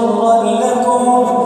شرا لكم